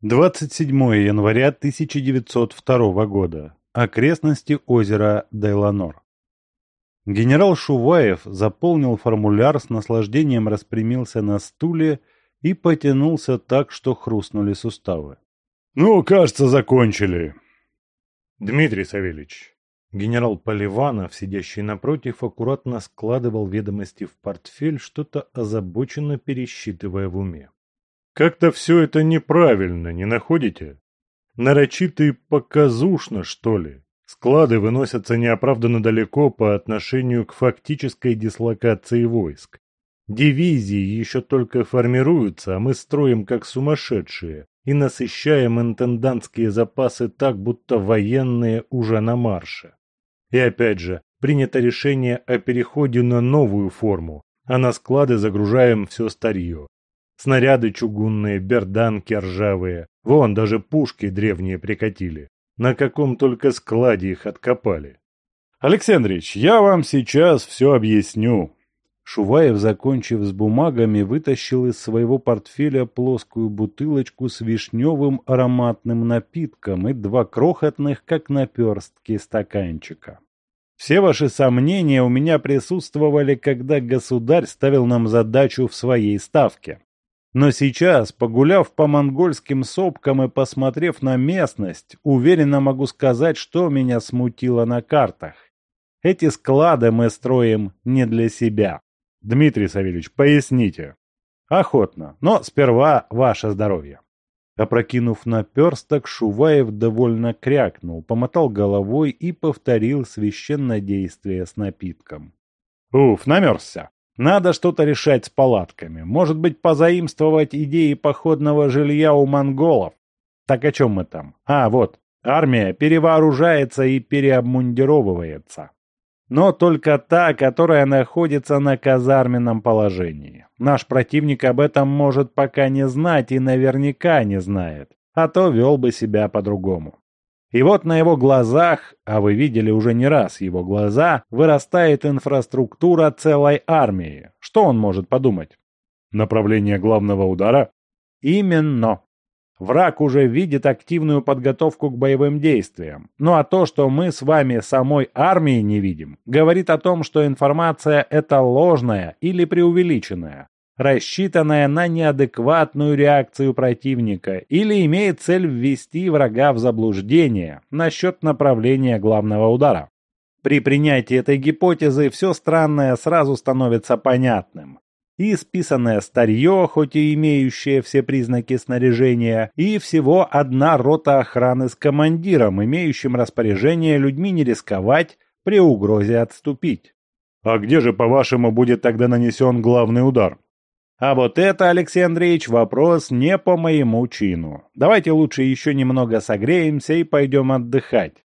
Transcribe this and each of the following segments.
27 января 1902 года. Окрестности озера Дейланор. Генерал Шуваев заполнил формуляр, с наслаждением распрямился на стуле и потянулся так, что хрустнули суставы. «Ну, кажется, закончили». «Дмитрий Савельевич». Генерал Поливанов, сидящий напротив, аккуратно складывал ведомости в портфель, что-то озабоченно пересчитывая в уме. Как-то все это неправильно, не находите? Нарочито и показушно, что ли? Склады выносятся неоправданно далеко по отношению к фактической дислокации войск. Дивизии еще только формируются, а мы строим как сумасшедшие и насыщаем интендантские запасы так, будто военные уже на марше. И опять же, принято решение о переходе на новую форму, а на склады загружаем все старье. Снаряды чугунные, берданки ржавые. Вон, даже пушки древние прикатили. На каком только складе их откопали. Александрич, я вам сейчас все объясню. Шуваев, закончив с бумагами, вытащил из своего портфеля плоскую бутылочку с вишневым ароматным напитком и два крохотных, как наперстки, стаканчика. Все ваши сомнения у меня присутствовали, когда государь ставил нам задачу в своей ставке. Но сейчас, погуляв по монгольским сопкам и посмотрев на местность, уверенно могу сказать, что меня смутило на картах. Эти склады мы строим не для себя. Дмитрий Савельевич, поясните. Охотно, но сперва ваше здоровье. Опрокинув наперсток, Шуваев довольно крякнул, помотал головой и повторил священное действие с напитком. Уф, намерзся. Надо что-то решать с палатками. Может быть, позаимствовать идеи походного жилья у монголов. Так о чем мы там? А, вот. Армия перевооружается и переобмундировывается. Но только та, которая находится на казарменном положении. Наш противник об этом может пока не знать и наверняка не знает, а то вел бы себя по-другому. И вот на его глазах, а вы видели уже не раз его глаза, вырастает инфраструктура целой армии. Что он может подумать? Направление главного удара? Именно. Враг уже видит активную подготовку к боевым действиям. Ну а то, что мы с вами самой армии не видим, говорит о том, что информация это ложная или преувеличенная рассчитанная на неадекватную реакцию противника или имеет цель ввести врага в заблуждение насчет направления главного удара. При принятии этой гипотезы все странное сразу становится понятным. И списанное старье, хоть и имеющее все признаки снаряжения, и всего одна рота охраны с командиром, имеющим распоряжение людьми не рисковать при угрозе отступить. А где же, по-вашему, будет тогда нанесен главный удар? А вот это, Алексей Андреевич, вопрос не по моему чину. Давайте лучше еще немного согреемся и пойдем отдыхать.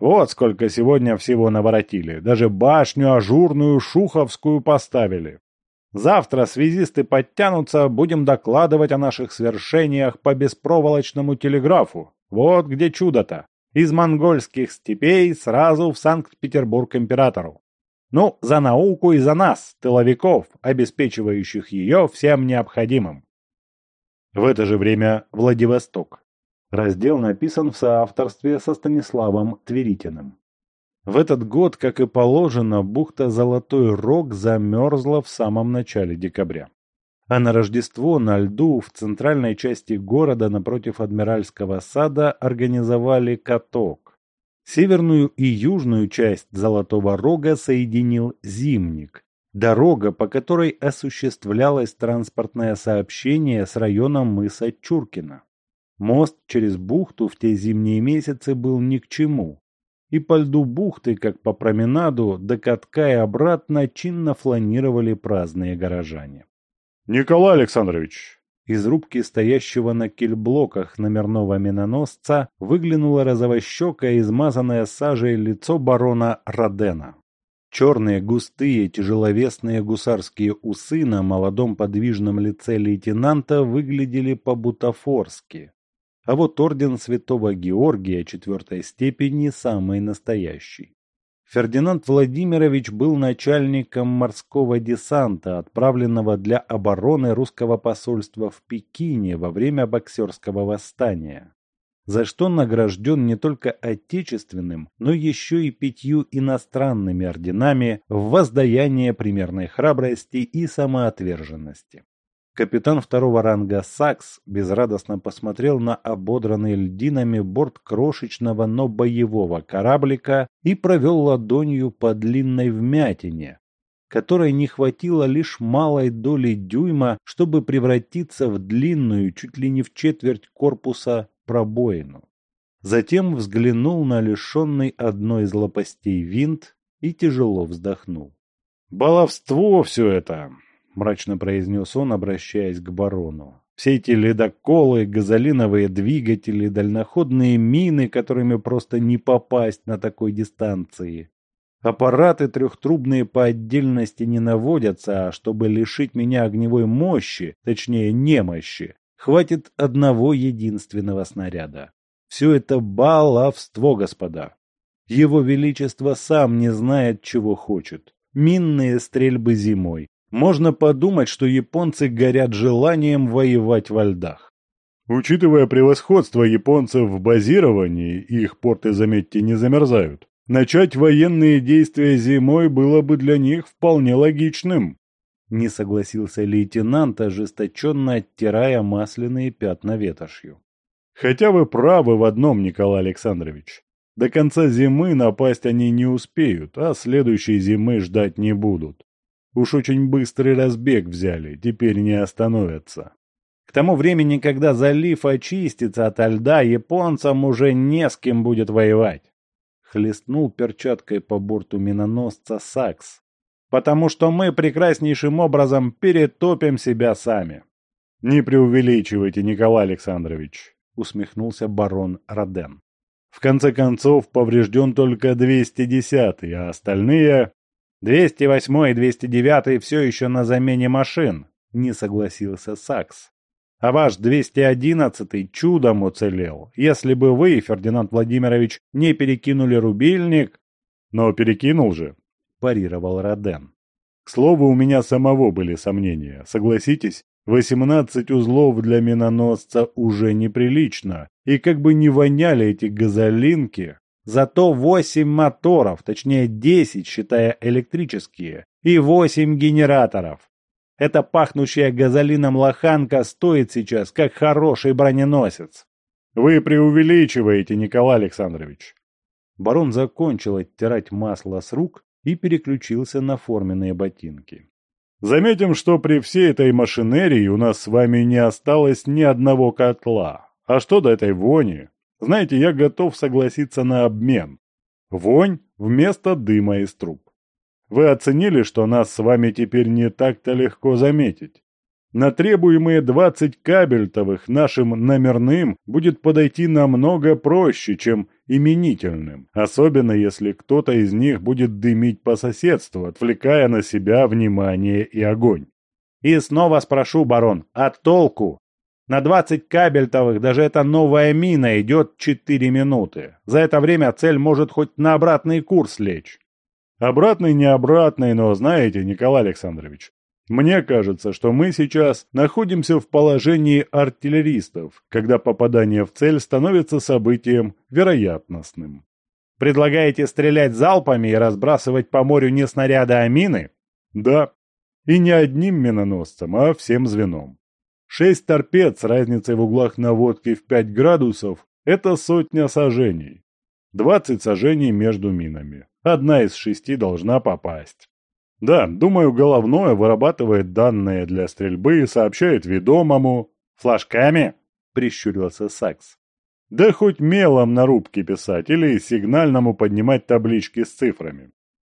Вот сколько сегодня всего наворотили. Даже башню ажурную шуховскую поставили. Завтра связисты подтянутся, будем докладывать о наших свершениях по беспроволочному телеграфу. Вот где чудо-то. Из монгольских степей сразу в Санкт-Петербург императору. Ну, за науку и за нас, тыловиков, обеспечивающих ее всем необходимым. В это же время Владивосток. Раздел написан в соавторстве со Станиславом Тверитиным. В этот год, как и положено, бухта Золотой Рог замерзла в самом начале декабря. А на Рождество на льду в центральной части города напротив Адмиральского сада организовали каток, Северную и южную часть Золотого Рога соединил Зимник, дорога, по которой осуществлялось транспортное сообщение с районом мыса Чуркина. Мост через бухту в те зимние месяцы был ни к чему, и по льду бухты, как по променаду, до катка и обратно чинно фланировали праздные горожане. «Николай Александрович, из рубки стоящего на кильблоках номерного миноносца выглянуло розовощекое, измазанное сажей лицо барона Родена. Черные, густые, тяжеловесные гусарские усы на молодом подвижном лице лейтенанта выглядели по-бутафорски. А вот орден святого Георгия четвертой степени самый настоящий. Фердинанд Владимирович был начальником морского десанта, отправленного для обороны русского посольства в Пекине во время боксерского восстания, за что награжден не только отечественным, но еще и пятью иностранными орденами в воздаяние примерной храбрости и самоотверженности. Капитан второго ранга Сакс безрадостно посмотрел на ободранный льдинами борт крошечного, но боевого кораблика и провел ладонью по длинной вмятине, которой не хватило лишь малой доли дюйма, чтобы превратиться в длинную, чуть ли не в четверть корпуса, пробоину. Затем взглянул на лишенный одной из лопастей винт и тяжело вздохнул. «Баловство все это!» — мрачно произнес он, обращаясь к барону. «Все эти ледоколы, газолиновые двигатели, дальноходные мины, которыми просто не попасть на такой дистанции. Аппараты трехтрубные по отдельности не наводятся, а чтобы лишить меня огневой мощи, точнее немощи, хватит одного единственного снаряда. Все это баловство, господа. Его Величество сам не знает, чего хочет. Минные стрельбы зимой, можно подумать, что японцы горят желанием воевать во льдах. Учитывая превосходство японцев в базировании, их порты, заметьте, не замерзают, начать военные действия зимой было бы для них вполне логичным. Не согласился лейтенант, ожесточенно оттирая масляные пятна ветошью. Хотя вы правы в одном, Николай Александрович. До конца зимы напасть они не успеют, а следующей зимы ждать не будут. Уж очень быстрый разбег взяли, теперь не остановятся. К тому времени, когда залив очистится ото льда, японцам уже не с кем будет воевать. Хлестнул перчаткой по борту миноносца Сакс. Потому что мы прекраснейшим образом перетопим себя сами. Не преувеличивайте, Николай Александрович, усмехнулся барон Роден. В конце концов, поврежден только 210-й, а остальные 208 и 209 все еще на замене машин, не согласился Сакс. А ваш 211 чудом уцелел. Если бы вы, Фердинанд Владимирович, не перекинули рубильник... Но перекинул же, парировал Роден. К слову, у меня самого были сомнения. Согласитесь, 18 узлов для миноносца уже неприлично. И как бы не воняли эти газолинки, Зато 8 моторов, точнее 10, считая электрические, и 8 генераторов. Эта пахнущая газолином лоханка стоит сейчас, как хороший броненосец. Вы преувеличиваете, Николай Александрович. Барон закончил оттирать масло с рук и переключился на форменные ботинки. Заметим, что при всей этой машинерии у нас с вами не осталось ни одного котла. А что до этой вони? Знаете, я готов согласиться на обмен. Вонь вместо дыма из труб. Вы оценили, что нас с вами теперь не так-то легко заметить? На требуемые 20 кабельтовых нашим номерным будет подойти намного проще, чем именительным, особенно если кто-то из них будет дымить по соседству, отвлекая на себя внимание и огонь. И снова спрошу, барон, а толку? На 20 кабельтовых даже эта новая мина идет 4 минуты. За это время цель может хоть на обратный курс лечь. Обратный не обратный, но знаете, Николай Александрович, мне кажется, что мы сейчас находимся в положении артиллеристов, когда попадание в цель становится событием вероятностным. Предлагаете стрелять залпами и разбрасывать по морю не снаряды, а мины? Да. И не одним миноносцем, а всем звеном. Шесть торпед с разницей в углах наводки в 5 градусов – это сотня сажений. 20 сажений между минами. Одна из шести должна попасть. Да, думаю, головное вырабатывает данные для стрельбы и сообщает ведомому. «Флажками?» – прищурился Сакс. «Да хоть мелом на рубке писать или сигнальному поднимать таблички с цифрами.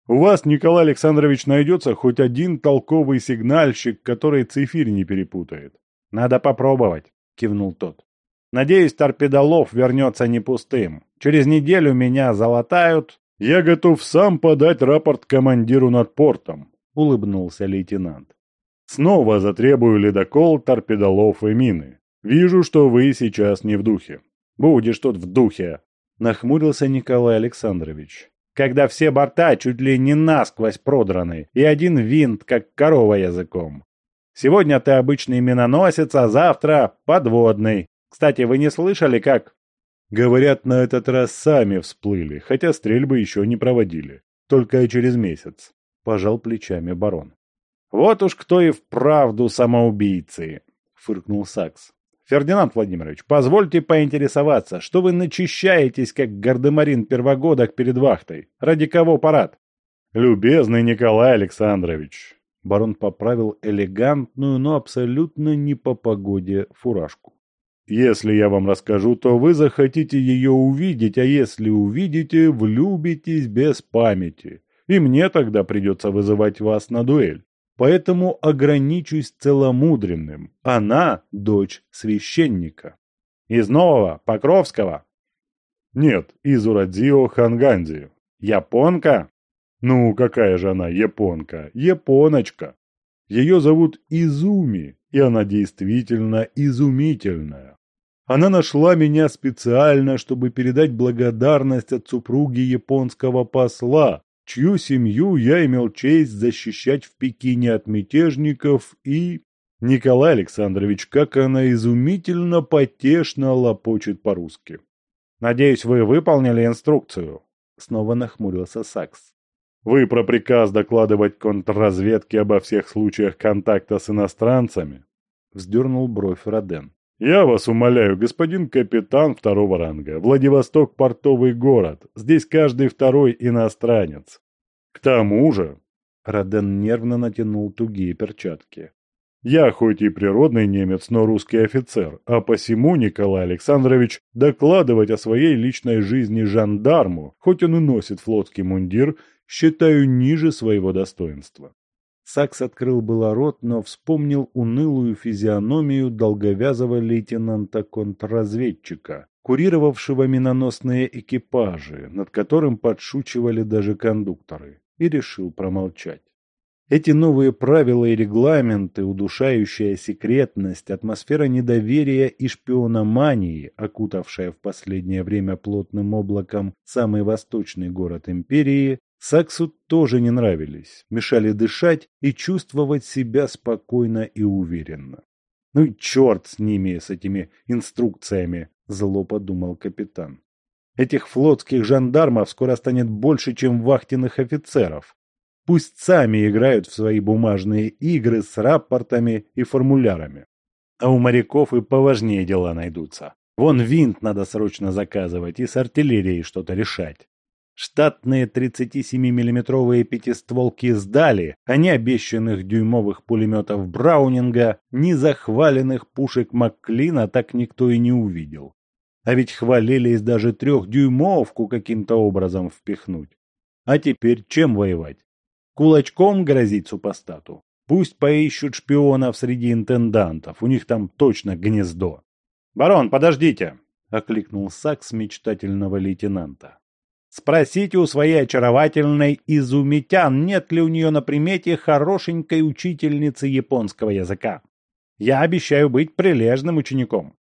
У вас, Николай Александрович, найдется хоть один толковый сигнальщик, который цифирь не перепутает. «Надо попробовать», — кивнул тот. «Надеюсь, торпедолов вернется не пустым. Через неделю меня залатают». «Я готов сам подать рапорт командиру над портом», — улыбнулся лейтенант. «Снова затребую ледокол, торпедолов и мины. Вижу, что вы сейчас не в духе». «Будешь тут в духе», — нахмурился Николай Александрович. когда все борта чуть ли не насквозь продраны, и один винт, как корова языком. Сегодня ты обычный миноносец, а завтра подводный. Кстати, вы не слышали, как...» Говорят, на этот раз сами всплыли, хотя стрельбы еще не проводили. Только через месяц. Пожал плечами барон. «Вот уж кто и вправду самоубийцы!» — фыркнул Сакс. «Фердинанд Владимирович, позвольте поинтересоваться, что вы начищаетесь, как гардемарин первогодок перед вахтой? Ради кого парад?» «Любезный Николай Александрович!» Барон поправил элегантную, но абсолютно не по погоде фуражку. «Если я вам расскажу, то вы захотите ее увидеть, а если увидите, влюбитесь без памяти, и мне тогда придется вызывать вас на дуэль поэтому ограничусь целомудренным. Она – дочь священника. Из нового, Покровского? Нет, из Урадзио Ханганди. Японка? Ну, какая же она японка? Японочка. Ее зовут Изуми, и она действительно изумительная. Она нашла меня специально, чтобы передать благодарность от супруги японского посла, чью семью я имел честь защищать в Пекине от мятежников и... Николай Александрович, как она изумительно потешно лопочет по-русски. «Надеюсь, вы выполнили инструкцию?» Снова нахмурился Сакс. «Вы про приказ докладывать контрразведке обо всех случаях контакта с иностранцами?» Вздернул бровь Роден. «Я вас умоляю, господин капитан второго ранга. Владивосток – портовый город. Здесь каждый второй иностранец. К тому же...» Роден нервно натянул тугие перчатки. «Я хоть и природный немец, но русский офицер, а посему, Николай Александрович, докладывать о своей личной жизни жандарму, хоть он и носит флотский мундир, считаю ниже своего достоинства. Сакс открыл было рот, но вспомнил унылую физиономию долговязого лейтенанта-контрразведчика, курировавшего миноносные экипажи, над которым подшучивали даже кондукторы, и решил промолчать. Эти новые правила и регламенты, удушающая секретность, атмосфера недоверия и шпиономании, окутавшая в последнее время плотным облаком самый восточный город империи, Саксу тоже не нравились, мешали дышать и чувствовать себя спокойно и уверенно. «Ну и черт с ними, с этими инструкциями!» – зло подумал капитан. «Этих флотских жандармов скоро станет больше, чем вахтенных офицеров. Пусть сами играют в свои бумажные игры с рапортами и формулярами. А у моряков и поважнее дела найдутся. Вон винт надо срочно заказывать и с артиллерией что-то решать. Штатные 37-миллиметровые пятистволки сдали, а ни обещанных дюймовых пулеметов Браунинга, ни захваленных пушек Макклина так никто и не увидел. А ведь хвалились даже трехдюймовку каким-то образом впихнуть. А теперь чем воевать? Кулачком грозить супостату? Пусть поищут шпионов среди интендантов, у них там точно гнездо. «Барон, подождите!» — окликнул Сакс мечтательного лейтенанта. Спросите у своей очаровательной изумитян, нет ли у нее на примете хорошенькой учительницы японского языка. Я обещаю быть прилежным учеником.